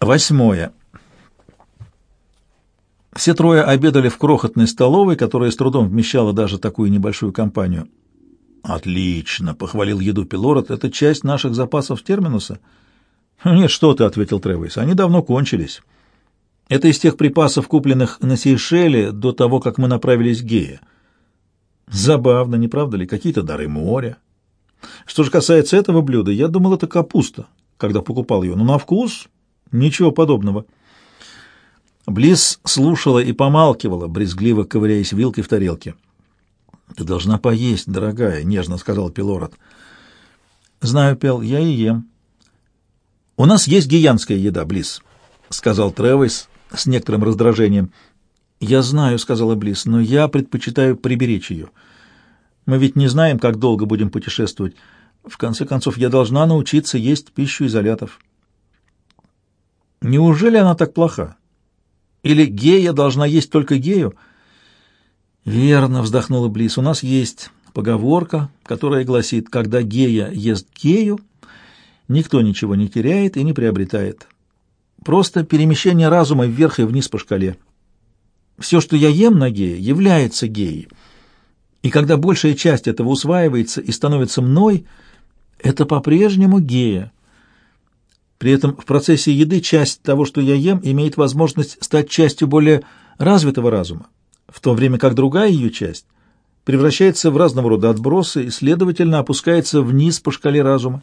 Восьмое. Все трое обедали в крохотной столовой, которая с трудом вмещала даже такую небольшую компанию. «Отлично!» — похвалил еду Пилород. «Это часть наших запасов терминуса?» «Нет, что ты», — ответил Тревис. «Они давно кончились. Это из тех припасов, купленных на Сейшеле до того, как мы направились к Гея. Забавно, не правда ли? Какие-то дары моря. Что же касается этого блюда, я думал, это капуста, когда покупал ее. Но на вкус ничего подобного». Близ слушала и помалкивала, брезгливо ковыряясь вилкой в тарелке. «Ты должна поесть, дорогая», — нежно сказал Пилород. «Знаю, Пел, я и ем». «У нас есть гиянская еда, Близ», — сказал Тревис с некоторым раздражением. «Я знаю», — сказала Близ, — «но я предпочитаю приберечь ее. Мы ведь не знаем, как долго будем путешествовать. В конце концов, я должна научиться есть пищу изолятов». «Неужели она так плоха? Или гея должна есть только гею?» «Верно», — вздохнула Близ, — «у нас есть поговорка, которая гласит, когда гея ест гею, никто ничего не теряет и не приобретает. Просто перемещение разума вверх и вниз по шкале. Все, что я ем на гея, является геей. И когда большая часть этого усваивается и становится мной, это по-прежнему гея. При этом в процессе еды часть того, что я ем, имеет возможность стать частью более развитого разума в то время как другая ее часть превращается в разного рода отбросы и, следовательно, опускается вниз по шкале разума.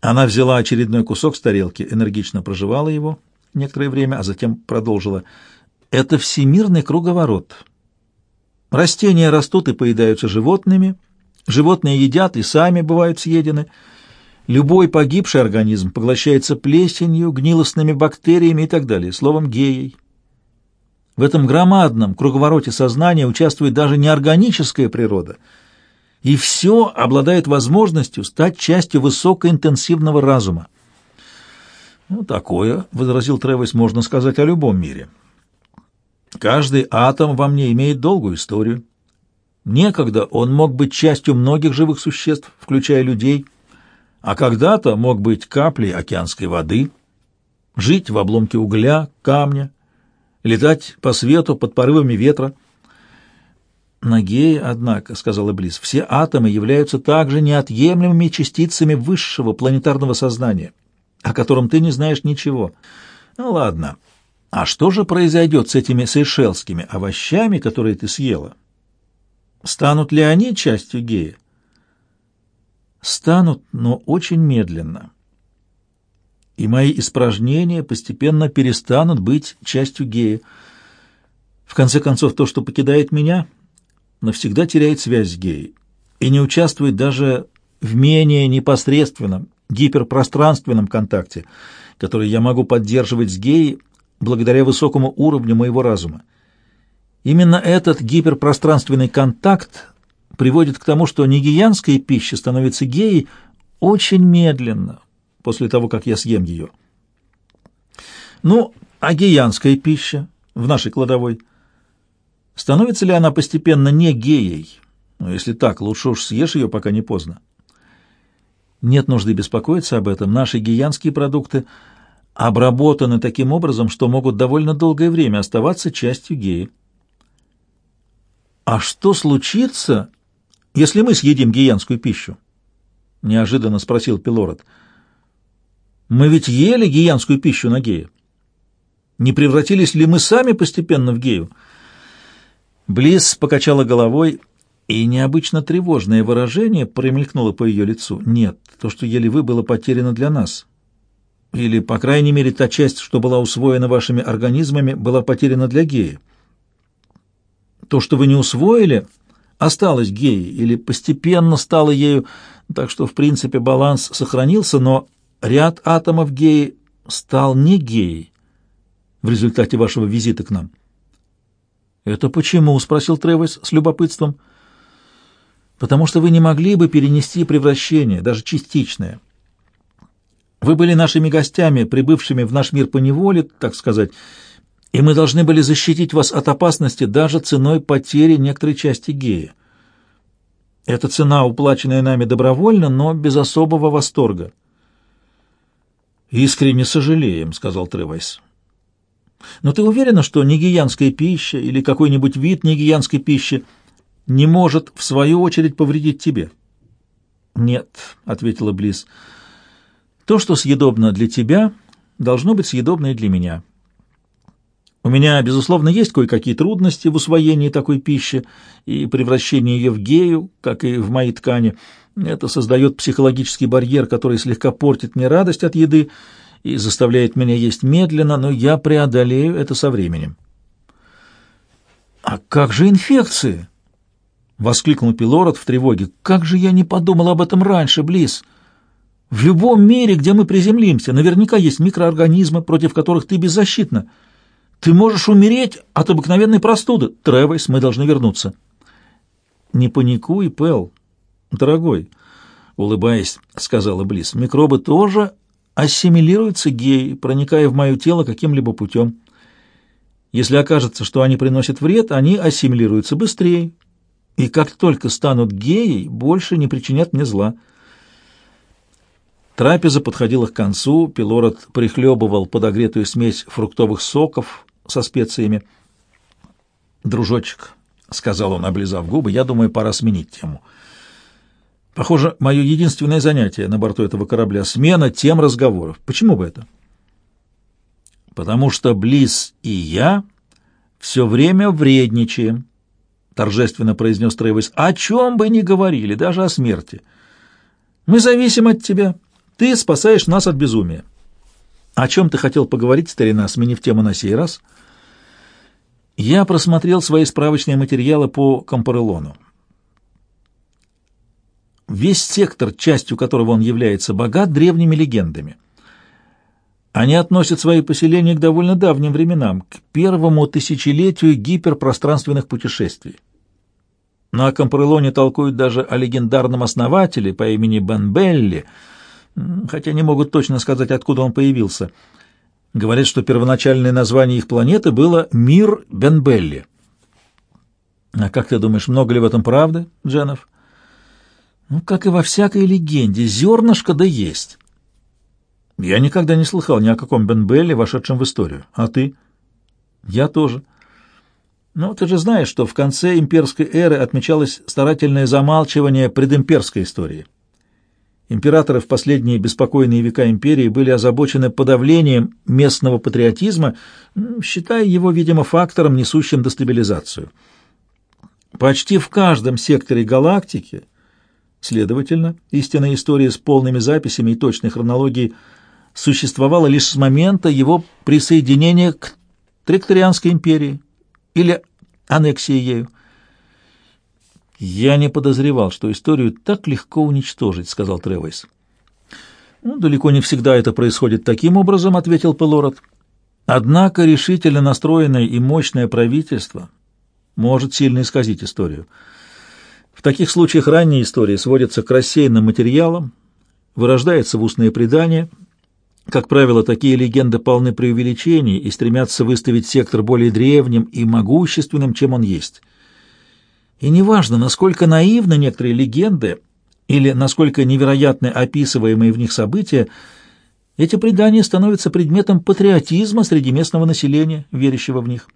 Она взяла очередной кусок с тарелки, энергично проживала его некоторое время, а затем продолжила. «Это всемирный круговорот. Растения растут и поедаются животными, животные едят и сами бывают съедены». Любой погибший организм поглощается плесенью, гнилостными бактериями и так далее, словом, геей. В этом громадном круговороте сознания участвует даже неорганическая природа, и все обладает возможностью стать частью высокоинтенсивного разума. «Ну, такое, — возразил Тревис, — можно сказать о любом мире. Каждый атом во мне имеет долгую историю. Некогда он мог быть частью многих живых существ, включая людей, а когда-то мог быть каплей океанской воды, жить в обломке угля, камня, летать по свету под порывами ветра. На Гее, однако, — сказала Близ, — все атомы являются также неотъемлемыми частицами высшего планетарного сознания, о котором ты не знаешь ничего. Ну ладно, а что же произойдет с этими сейшелскими овощами, которые ты съела? Станут ли они частью Гея? Станут, но очень медленно и мои испражнения постепенно перестанут быть частью гея. В конце концов, то, что покидает меня, навсегда теряет связь с геей и не участвует даже в менее непосредственном, гиперпространственном контакте, который я могу поддерживать с геей благодаря высокому уровню моего разума. Именно этот гиперпространственный контакт приводит к тому, что нигиянская пища становится геей очень медленно, после того, как я съем ее. Ну, а геянская пища в нашей кладовой? Становится ли она постепенно не геей? Ну, если так, лучше уж съешь ее, пока не поздно. Нет нужды беспокоиться об этом. Наши геянские продукты обработаны таким образом, что могут довольно долгое время оставаться частью геи. А что случится, если мы съедим геянскую пищу? Неожиданно спросил Пилород. — мы ведь ели гиянскую пищу на гея. Не превратились ли мы сами постепенно в гею? Близ покачала головой, и необычно тревожное выражение промелькнуло по ее лицу. Нет, то, что ели вы, было потеряно для нас. Или, по крайней мере, та часть, что была усвоена вашими организмами, была потеряна для гея. То, что вы не усвоили, осталось геей или постепенно стало ею, так что, в принципе, баланс сохранился, но ряд атомов геи стал не геей в результате вашего визита к нам. «Это почему?» — спросил Тревес с любопытством. «Потому что вы не могли бы перенести превращение, даже частичное. Вы были нашими гостями, прибывшими в наш мир по неволе, так сказать, и мы должны были защитить вас от опасности даже ценой потери некоторой части геи. Эта цена, уплаченная нами добровольно, но без особого восторга». «Искренне сожалеем», — сказал Тревайс. «Но ты уверена, что нигиянская пища или какой-нибудь вид нигиянской пищи не может, в свою очередь, повредить тебе?» «Нет», — ответила Близ. «То, что съедобно для тебя, должно быть съедобно и для меня». У меня, безусловно, есть кое-какие трудности в усвоении такой пищи и превращении ее в гею, как и в моей ткани. Это создает психологический барьер, который слегка портит мне радость от еды и заставляет меня есть медленно, но я преодолею это со временем. «А как же инфекции?» — воскликнул Пилород в тревоге. «Как же я не подумал об этом раньше, Близ!» В любом мире, где мы приземлимся, наверняка есть микроорганизмы, против которых ты беззащитна. Ты можешь умереть от обыкновенной простуды. Тревис, мы должны вернуться. Не паникуй, Пэл, дорогой, улыбаясь, сказала Близ. Микробы тоже ассимилируются геи, проникая в мое тело каким-либо путем. Если окажется, что они приносят вред, они ассимилируются быстрее, и как только станут геей, больше не причинят мне зла. Трапеза подходила к концу, Пилород прихлебывал подогретую смесь фруктовых соков со специями. «Дружочек», — сказал он, облизав губы, — «я думаю, пора сменить тему. Похоже, мое единственное занятие на борту этого корабля — смена тем разговоров. Почему бы это?» «Потому что Близ и я все время вредничаем», — торжественно произнес Трейвис. «О чем бы ни говорили, даже о смерти. Мы зависим от тебя». Ты спасаешь нас от безумия. О чем ты хотел поговорить, старина, сменив тему на сей раз? Я просмотрел свои справочные материалы по Компарелону. Весь сектор, частью которого он является, богат древними легендами. Они относят свои поселения к довольно давним временам, к первому тысячелетию гиперпространственных путешествий. На Компарелоне толкуют даже о легендарном основателе по имени Бен Белли – хотя не могут точно сказать, откуда он появился. Говорят, что первоначальное название их планеты было «Мир Бенбелли». А как ты думаешь, много ли в этом правды, Дженов? Ну, как и во всякой легенде, зернышко да есть. Я никогда не слыхал ни о каком Бенбелле, вошедшем в историю. А ты? Я тоже. Ну, ты же знаешь, что в конце имперской эры отмечалось старательное замалчивание предимперской истории. Императоры в последние беспокойные века империи были озабочены подавлением местного патриотизма, считая его, видимо, фактором, несущим дестабилизацию. Почти в каждом секторе галактики, следовательно, истинная история с полными записями и точной хронологией существовала лишь с момента его присоединения к Тректорианской империи или аннексии ею. «Я не подозревал, что историю так легко уничтожить», — сказал Тревойс. «Ну, далеко не всегда это происходит таким образом», — ответил Пелород. «Однако решительно настроенное и мощное правительство может сильно исказить историю. В таких случаях ранние истории сводятся к рассеянным материалам, вырождается в устные предания. Как правило, такие легенды полны преувеличений и стремятся выставить сектор более древним и могущественным, чем он есть». И неважно, насколько наивны некоторые легенды или насколько невероятны описываемые в них события, эти предания становятся предметом патриотизма среди местного населения, верящего в них.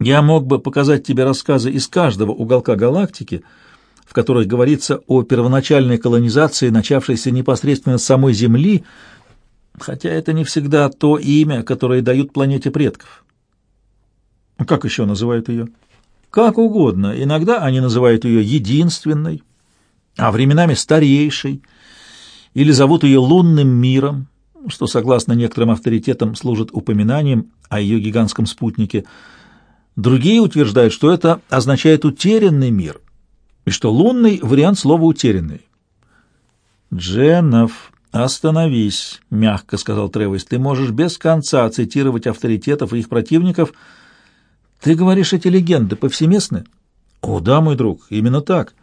Я мог бы показать тебе рассказы из каждого уголка галактики, в которых говорится о первоначальной колонизации, начавшейся непосредственно с самой Земли, хотя это не всегда то имя, которое дают планете предков. Как еще называют ее? Как угодно, иногда они называют ее единственной, а временами старейшей, или зовут ее лунным миром, что, согласно некоторым авторитетам, служит упоминанием о ее гигантском спутнике. Другие утверждают, что это означает «утерянный мир», и что лунный — вариант слова «утерянный». «Дженов, остановись», — мягко сказал Тревис. «Ты можешь без конца цитировать авторитетов и их противников — ты говоришь, эти легенды повсеместны? О, да, мой друг, именно так.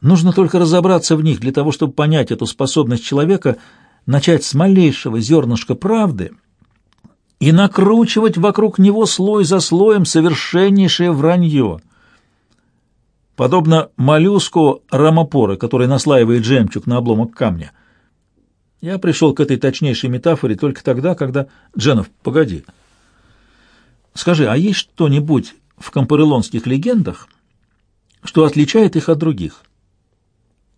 Нужно только разобраться в них для того, чтобы понять эту способность человека начать с малейшего зернышка правды и накручивать вокруг него слой за слоем совершеннейшее вранье. Подобно моллюску рамопора, который наслаивает жемчуг на обломок камня. Я пришел к этой точнейшей метафоре только тогда, когда... Дженов, погоди. Скажи, а есть что-нибудь в компарелонских легендах, что отличает их от других?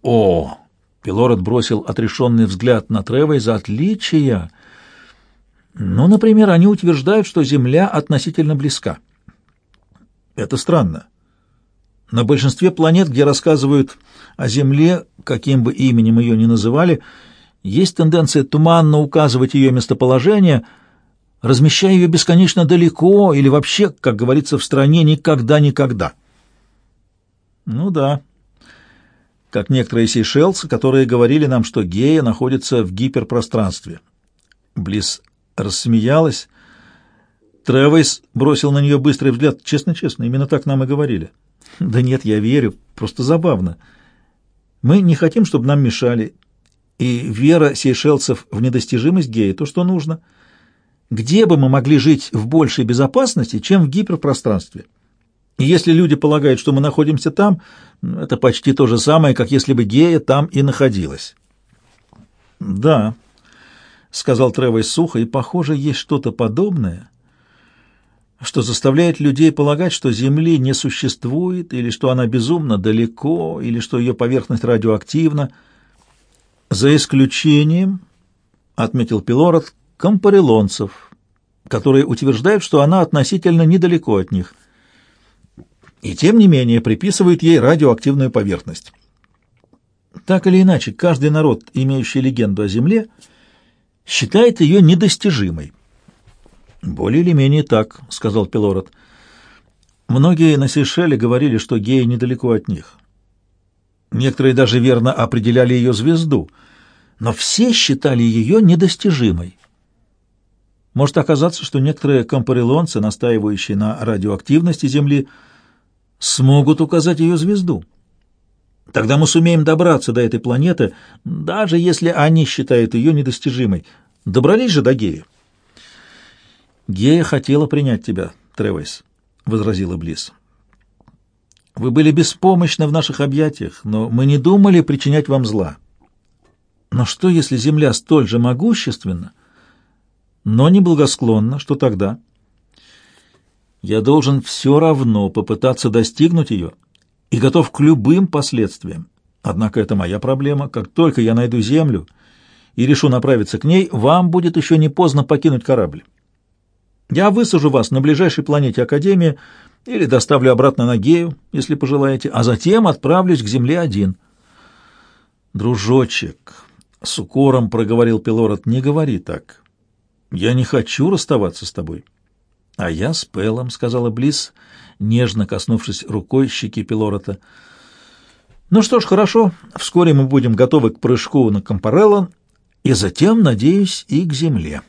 О! Пилород бросил отрешенный взгляд на Трева за отличия. Ну, например, они утверждают, что Земля относительно близка. Это странно. На большинстве планет, где рассказывают о Земле, каким бы именем ее ни называли, есть тенденция туманно указывать ее местоположение, размещая ее бесконечно далеко или вообще, как говорится в стране, никогда-никогда. Ну да, как некоторые сейшелцы, которые говорили нам, что гея находится в гиперпространстве. Близ рассмеялась. Тревис бросил на нее быстрый взгляд. Честно-честно, именно так нам и говорили. Да нет, я верю, просто забавно. Мы не хотим, чтобы нам мешали, и вера сейшелцев в недостижимость гея — то, что нужно. Где бы мы могли жить в большей безопасности, чем в гиперпространстве? И если люди полагают, что мы находимся там, это почти то же самое, как если бы гея там и находилась. «Да», — сказал Тревес сухо, — «и, похоже, есть что-то подобное» что заставляет людей полагать, что Земли не существует, или что она безумно далеко, или что ее поверхность радиоактивна. За исключением, — отметил Пилород, — компарелонцев, которые утверждают, что она относительно недалеко от них, и тем не менее приписывают ей радиоактивную поверхность. Так или иначе, каждый народ, имеющий легенду о Земле, считает ее недостижимой. «Более или менее так», — сказал Пилород. «Многие на Сейшеле говорили, что геи недалеко от них. Некоторые даже верно определяли ее звезду, но все считали ее недостижимой. Может оказаться, что некоторые компарелонцы, настаивающие на радиоактивности Земли, смогут указать ее звезду. Тогда мы сумеем добраться до этой планеты, даже если они считают ее недостижимой. Добрались же до Геи?» «Гея хотела принять тебя, Тревес», — возразила Близ. «Вы были беспомощны в наших объятиях, но мы не думали причинять вам зла. Но что, если Земля столь же могущественна, но неблагосклонна, что тогда? Я должен все равно попытаться достигнуть ее и готов к любым последствиям. Однако это моя проблема. Как только я найду Землю и решу направиться к ней, вам будет еще не поздно покинуть корабль». Я высажу вас на ближайшей планете Академии или доставлю обратно на Гею, если пожелаете, а затем отправлюсь к Земле один. Дружочек, с укором проговорил Пилород, не говори так. Я не хочу расставаться с тобой. А я с Пелом, сказала Близ, нежно коснувшись рукой щеки Пилорота. Ну что ж, хорошо, вскоре мы будем готовы к прыжку на Компареллон и затем, надеюсь, и к Земле.